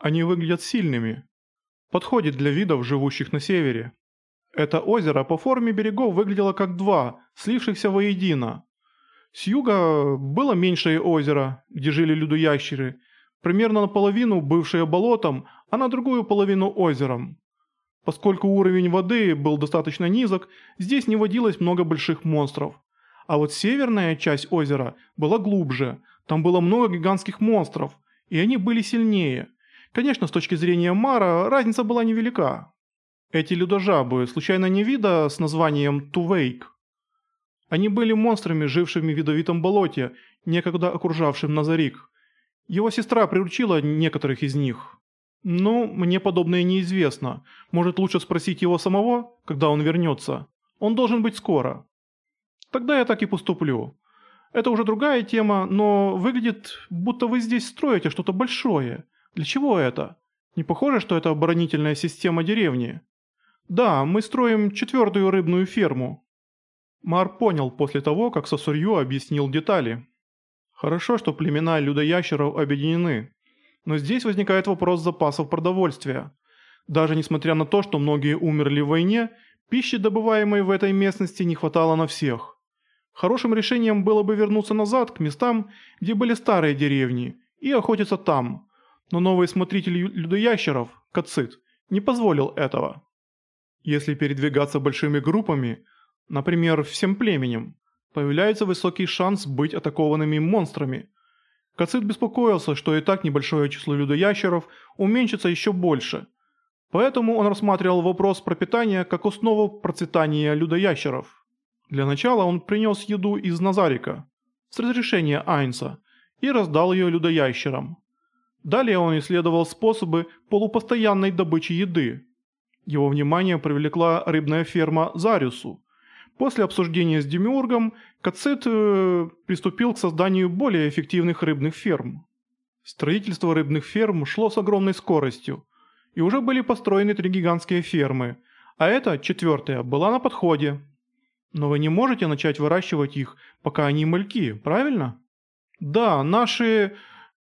Они выглядят сильными. Подходит для видов, живущих на севере. Это озеро по форме берегов выглядело как два, слившихся воедино. С юга было меньшее озеро, где жили людоящеры, примерно наполовину бывшее болотом, а на другую половину озером. Поскольку уровень воды был достаточно низок, здесь не водилось много больших монстров. А вот северная часть озера была глубже, там было много гигантских монстров, и они были сильнее. Конечно, с точки зрения Мара, разница была невелика. Эти людожабы, случайно не вида с названием Тувейк? Они были монстрами, жившими в ядовитом болоте, некогда окружавшим Назарик. Его сестра приручила некоторых из них. Ну, мне подобное неизвестно. Может лучше спросить его самого, когда он вернется. Он должен быть скоро. Тогда я так и поступлю. Это уже другая тема, но выглядит, будто вы здесь строите что-то большое. Для чего это? Не похоже, что это оборонительная система деревни? Да, мы строим четвертую рыбную ферму. Мар понял после того, как Сосурью объяснил детали. Хорошо, что племена людоящеров объединены. Но здесь возникает вопрос запасов продовольствия. Даже несмотря на то, что многие умерли в войне, пищи, добываемой в этой местности, не хватало на всех. Хорошим решением было бы вернуться назад к местам, где были старые деревни, и охотиться там. Но новый смотритель людоящеров, Кацит, не позволил этого. Если передвигаться большими группами, например, всем племенем, появляется высокий шанс быть атакованными монстрами. Кацит беспокоился, что и так небольшое число людоящеров уменьшится еще больше. Поэтому он рассматривал вопрос пропитания как основу процветания людоящеров. Для начала он принес еду из Назарика, с разрешения Айнса, и раздал ее людоящерам. Далее он исследовал способы полупостоянной добычи еды. Его внимание привлекла рыбная ферма Зариусу, После обсуждения с Демиургом, Кацет э, приступил к созданию более эффективных рыбных ферм. Строительство рыбных ферм шло с огромной скоростью, и уже были построены три гигантские фермы, а эта, четвертая, была на подходе. Но вы не можете начать выращивать их, пока они мальки, правильно? Да, наши...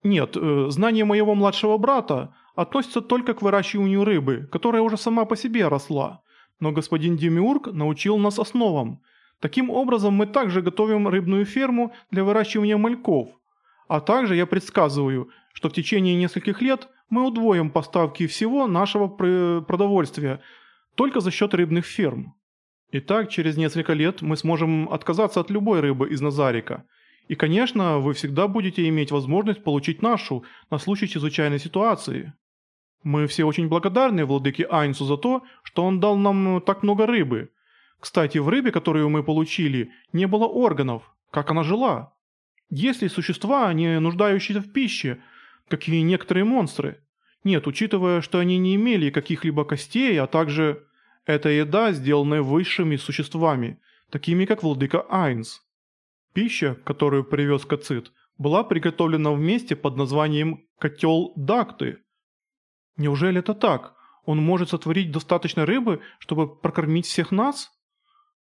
Нет, э, знания моего младшего брата относятся только к выращиванию рыбы, которая уже сама по себе росла но господин Демиург научил нас основам. Таким образом, мы также готовим рыбную ферму для выращивания мальков. А также я предсказываю, что в течение нескольких лет мы удвоим поставки всего нашего продовольствия только за счет рыбных ферм. Итак, через несколько лет мы сможем отказаться от любой рыбы из Назарика. И, конечно, вы всегда будете иметь возможность получить нашу на случай чрезвычайной ситуации. Мы все очень благодарны владыке Айнсу за то, что он дал нам так много рыбы. Кстати, в рыбе, которую мы получили, не было органов. Как она жила? Есть ли существа, не нуждающиеся в пище, как и некоторые монстры? Нет, учитывая, что они не имели каких-либо костей, а также... Это еда, сделанная высшими существами, такими как владыка Айнс. Пища, которую привез Кацит, была приготовлена в месте под названием «котел Дакты», Неужели это так? Он может сотворить достаточно рыбы, чтобы прокормить всех нас?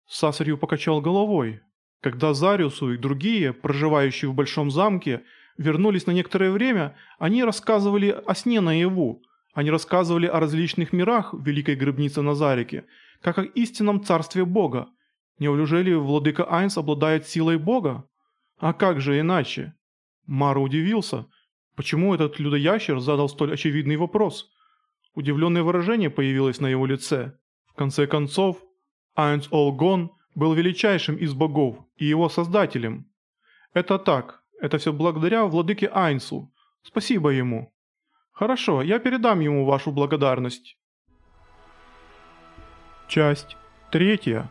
Сасарью покачал головой. Когда Зариусу и другие, проживающие в Большом замке, вернулись на некоторое время, они рассказывали о сне наяву. Они рассказывали о различных мирах Великой Гробнице Назарике, как о истинном царстве Бога. Неужели владыка Айнс обладает силой Бога? А как же иначе? Мара удивился, Почему этот людоящер задал столь очевидный вопрос? Удивленное выражение появилось на его лице. В конце концов, Айнс Олгон был величайшим из богов и его создателем. Это так, это все благодаря владыке Айнсу. Спасибо ему. Хорошо, я передам ему вашу благодарность. Часть третья.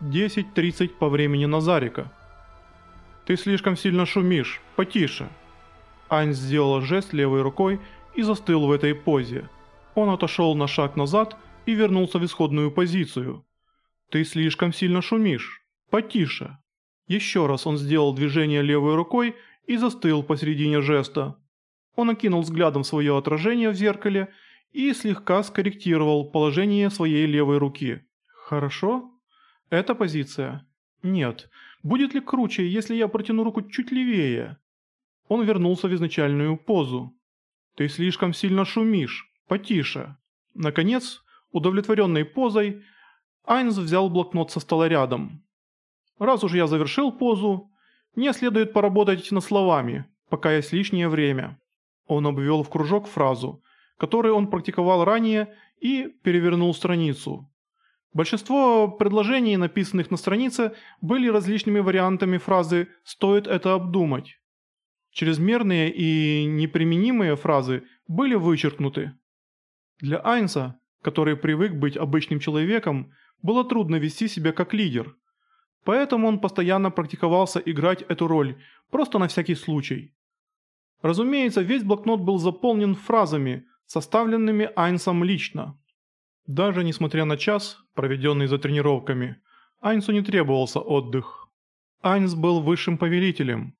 10.30 по времени Назарика. Ты слишком сильно шумишь, потише. Ань сделал жест левой рукой и застыл в этой позе. Он отошел на шаг назад и вернулся в исходную позицию. «Ты слишком сильно шумишь. Потише». Еще раз он сделал движение левой рукой и застыл посередине жеста. Он окинул взглядом свое отражение в зеркале и слегка скорректировал положение своей левой руки. «Хорошо? Эта позиция?» «Нет. Будет ли круче, если я протяну руку чуть левее?» Он вернулся в изначальную позу. Ты слишком сильно шумишь. Потише». Наконец, удовлетворенной позой, Айнс взял блокнот со стола рядом. «Раз уж я завершил позу, мне следует поработать над словами, пока есть лишнее время». Он обвел в кружок фразу, которую он практиковал ранее, и перевернул страницу. Большинство предложений, написанных на странице, были различными вариантами фразы «стоит это обдумать». Чрезмерные и неприменимые фразы были вычеркнуты. Для Айнса, который привык быть обычным человеком, было трудно вести себя как лидер. Поэтому он постоянно практиковался играть эту роль, просто на всякий случай. Разумеется, весь блокнот был заполнен фразами, составленными Айнсом лично. Даже несмотря на час, проведенный за тренировками, Айнсу не требовался отдых. Айнс был высшим повелителем,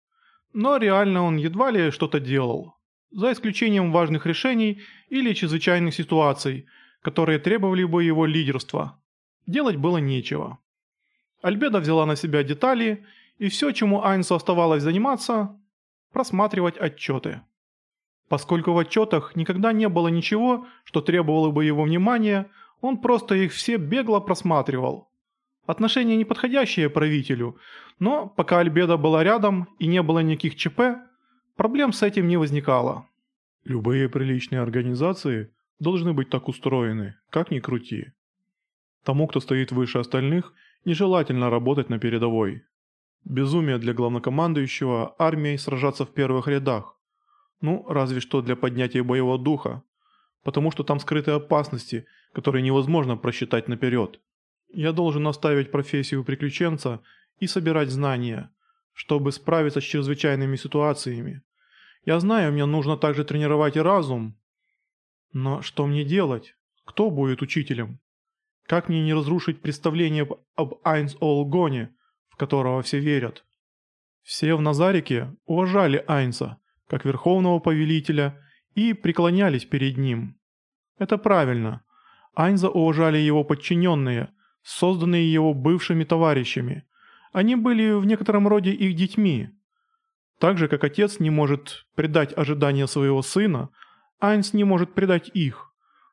но реально он едва ли что-то делал, за исключением важных решений или чрезвычайных ситуаций, которые требовали бы его лидерства. Делать было нечего. Альбеда взяла на себя детали, и все, чему Айнсу оставалось заниматься – просматривать отчеты. Поскольку в отчетах никогда не было ничего, что требовало бы его внимания, он просто их все бегло просматривал. Отношения неподходящие правителю, но пока Альбеда была рядом и не было никаких ЧП, проблем с этим не возникало. Любые приличные организации должны быть так устроены, как ни крути. Тому, кто стоит выше остальных, нежелательно работать на передовой. Безумие для главнокомандующего армией сражаться в первых рядах. Ну, разве что для поднятия боевого духа. Потому что там скрыты опасности, которые невозможно просчитать наперед. Я должен оставить профессию приключенца и собирать знания, чтобы справиться с чрезвычайными ситуациями. Я знаю, мне нужно также тренировать разум. Но что мне делать? Кто будет учителем? Как мне не разрушить представление об Айнс Олгоне, в которого все верят? Все в Назарике уважали Айнса, как верховного повелителя, и преклонялись перед ним. Это правильно. Айнза уважали его подчиненные, созданные его бывшими товарищами. Они были в некотором роде их детьми. Так же, как отец не может предать ожидания своего сына, Айнс не может предать их.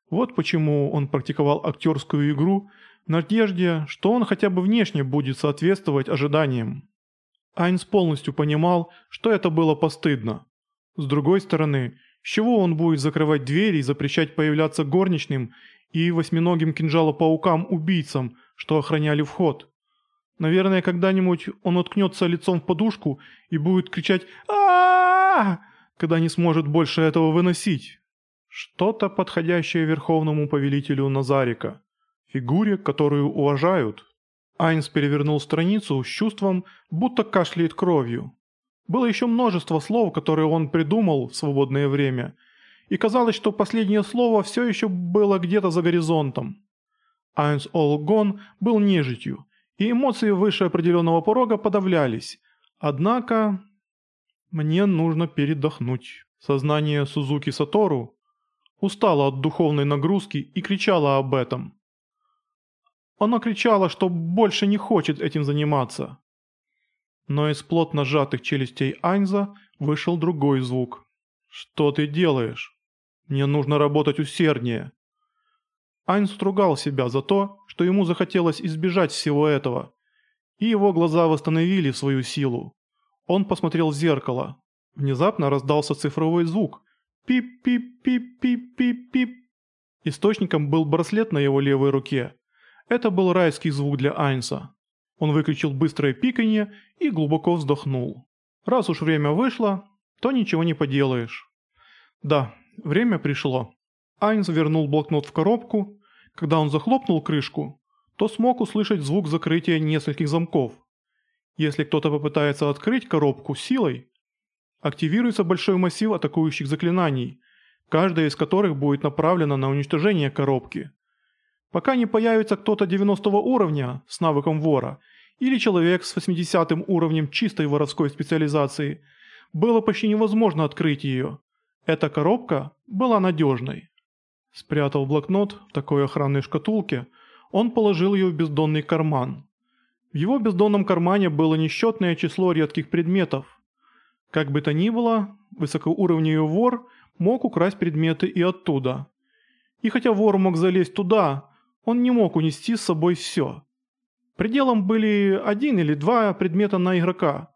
Вот почему он практиковал актерскую игру в надежде, что он хотя бы внешне будет соответствовать ожиданиям. Айнс полностью понимал, что это было постыдно. С другой стороны, с чего он будет закрывать двери и запрещать появляться горничным и восьминогим кинжалопаукам-убийцам, что охраняли вход? Наверное, когда-нибудь он уткнется лицом в подушку и будет кричать а, когда не сможет больше этого выносить. Что-то подходящее верховному повелителю Назарика, фигуре, которую уважают. Айнс перевернул страницу с чувством, будто кашляет кровью. Было еще множество слов, которые он придумал в свободное время, и казалось, что последнее слово все еще было где-то за горизонтом. Айнс Олгон был нежитью, и эмоции выше определенного порога подавлялись. Однако... Мне нужно передохнуть. Сознание Сузуки Сатору устало от духовной нагрузки и кричало об этом. Оно кричало, что больше не хочет этим заниматься. Но из плотно сжатых челюстей Айнза вышел другой звук. «Что ты делаешь? Мне нужно работать усерднее». Айнс отругал себя за то, что ему захотелось избежать всего этого. И его глаза восстановили свою силу. Он посмотрел в зеркало. Внезапно раздался цифровой звук. Пип-пип-пип-пип-пип-пип. Источником был браслет на его левой руке. Это был райский звук для Айнса. Он выключил быстрое пиканье и глубоко вздохнул. Раз уж время вышло, то ничего не поделаешь. Да, время пришло. Айнс вернул блокнот в коробку. Когда он захлопнул крышку, то смог услышать звук закрытия нескольких замков. Если кто-то попытается открыть коробку силой, активируется большой массив атакующих заклинаний, каждая из которых будет направлена на уничтожение коробки. Пока не появится кто-то 90 уровня с навыком вора или человек с 80 уровнем чистой воровской специализации, было почти невозможно открыть ее. Эта коробка была надежной. Спрятал блокнот в такой охранной шкатулке, он положил ее в бездонный карман. В его бездонном кармане было несчетное число редких предметов. Как бы то ни было, высокоуровневый вор мог украсть предметы и оттуда. И хотя вор мог залезть туда, он не мог унести с собой все. Пределом были один или два предмета на игрока.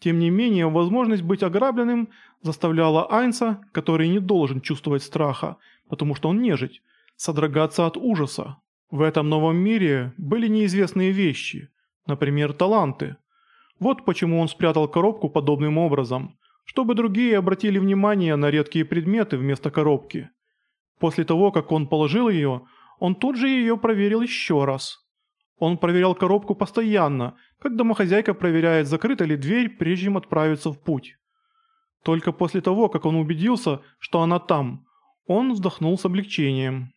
Тем не менее, возможность быть ограбленным заставляла Айнса, который не должен чувствовать страха, потому что он нежить, содрогаться от ужаса. В этом новом мире были неизвестные вещи, например, таланты. Вот почему он спрятал коробку подобным образом, чтобы другие обратили внимание на редкие предметы вместо коробки. После того, как он положил ее, он тут же ее проверил еще раз. Он проверял коробку постоянно, как домохозяйка проверяет, закрыта ли дверь, прежде чем отправиться в путь. Только после того, как он убедился, что она там, он вздохнул с облегчением.